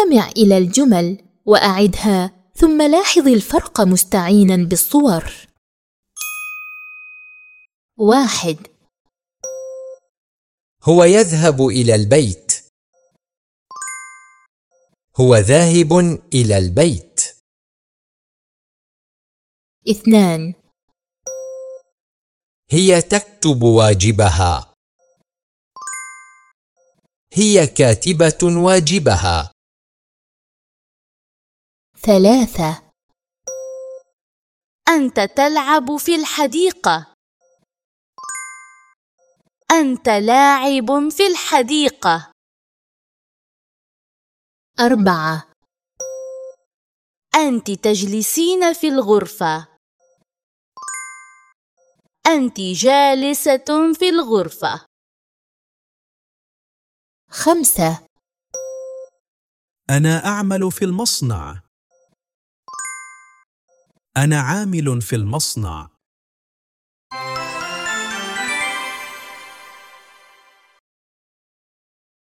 استمع إلى الجمل وأعدها ثم لاحظ الفرق مستعينا بالصور. واحد. هو يذهب إلى البيت. هو ذاهب إلى البيت. اثنان. هي تكتب واجبها. هي كاتبة واجبها. ثلاثة. أنت تلعب في الحديقة. أنت لاعب في الحديقة. أربعة. أنت تجلسين في الغرفة. أنت جالسة في الغرفة. خمسة. أنا أعمل في المصنع. أنا عامل في المصنع.